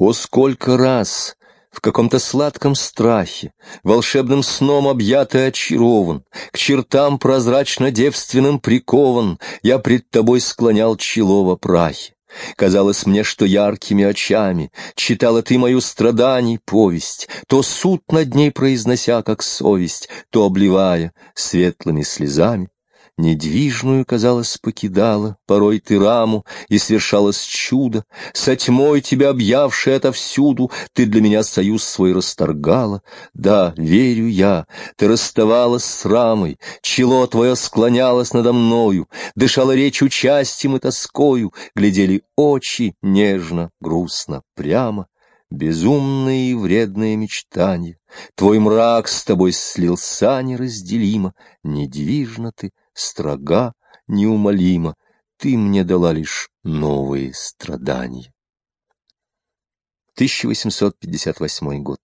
О, сколько раз в каком-то сладком страхе, волшебным сном объятый очарован, к чертам прозрачно-девственным прикован, я пред тобой склонял чело во прахе. Казалось мне, что яркими очами читала ты мою страданий повесть, то суд над ней произнося, как совесть, то обливая светлыми слезами. Недвижную, казалось, покидала порой ты раму, и свершалось чудо. Со тьмой тебя объявшей отовсюду, ты для меня союз свой расторгала. Да, верю я, ты расставалась с рамой, чело твое склонялось надо мною, дышала речь участием и тоскою, глядели очи нежно, грустно, прямо безумные и вредные мечтания. Твой мрак с тобой слился неразделимо, недвижно ты, строга, неумолима, ты мне дала лишь новые страдания. 1858 год.